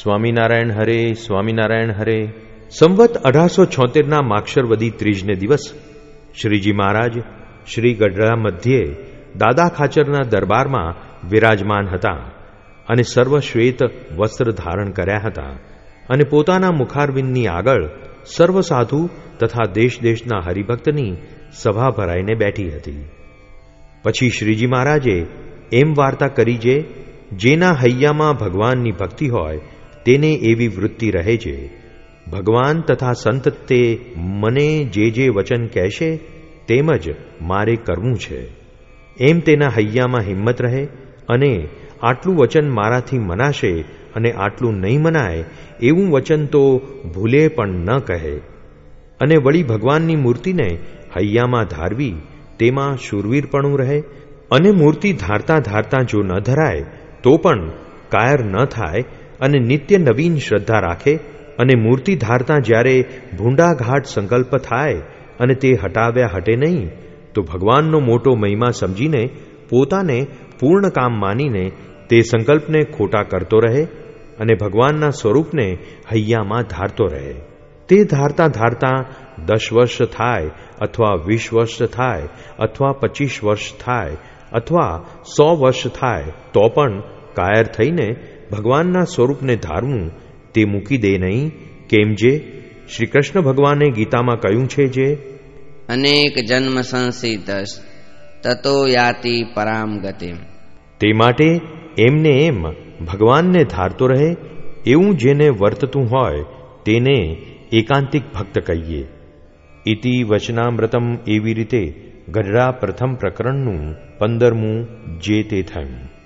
સ્વામિનારાયણ હરે સ્વામિનારાયણ હરે. સંવત અઢારસો છોતેરના માક્ષરવદી ત્રીજને દિવસ શ્રીજી મહારાજ શ્રી ગઢડા મધ્યે દાદા ખાચરના દરબારમાં વિરાજમાન હતા અને સર્વ શ્વેત વસ્ત્ર ધારણ કર્યા હતા અને પોતાના મુખારવિંદની આગળ સર્વ સાધુ તથા દેશ દેશના હરિભક્તની સભા ભરાઈને બેઠી હતી. પછી શ્રીજી મહારાજે એમ વાર્તા કરી જે, જેના હૈયામાં ભગવાનની ભક્તિ હોય તેને એવી વૃત્તિ રહે છે, ભગવાન તથા સંત તે મને જે જે વચન કહેશે તેમજ મારે કરવું છે. એમ તેના હૈયામાં હિંમત રહે અને આટલું વચન મારાથી મનાશે અને આટલું નહીં મનાય એવું વચન તો ભૂલે પણ ન કહે. અને વળી ભગવાનની મૂર્તિને હૈયામાં ધારવી તેમાં શૂરવીરપણું રહે અને મૂર્તિ ધારતા ધારતા જો ન ધરાય તો પણ કાયર ન થાય અને નિત્ય નવીન શ્રદ્ધા રાખે અને મૂર્તિ ધારતા જ્યારે ભૂંડાઘાટ સંકલ્પ થાય અને તે હટાવ્યા હટે નહીં, તો ભગવાનનો મોટો મહિમા સમજીને, પોતાને પૂર્ણ કામ માનીને તે સંકલ્પને ખોટા કરતો રહે અને ભગવાનના સ્વરૂપને હૈયામાં ધારતો રહે. તે ધારતા ધારતા દસ વર્ષ થાય અથવા વીસ વર્ષ થાય અથવા પચીસ વર્ષ થાય અથવા સો વર્ષ થાય તો પણ કાયર થઈને ભગવાનના સ્વરૂપને ધારવું તે મૂકી દે નહીં. કેમ જે? શ્રી કૃષ્ણ ભગવાને ગીતામાં કહ્યું છે જે અનેક જન્મ સંસિતસ તતો યાતિ પરામ ગતિમ. તે માટે એમને એમ ભગવાનને ધારતો રહે એવું જેને વર્તતું હોય તેને એકાંતિક ભક્ત કહીએ. ઇતિ વચનામૃતમ એવી રીતે ગઢડા પ્રથમ પ્રકરણનું પંદરમું જે તે થયું.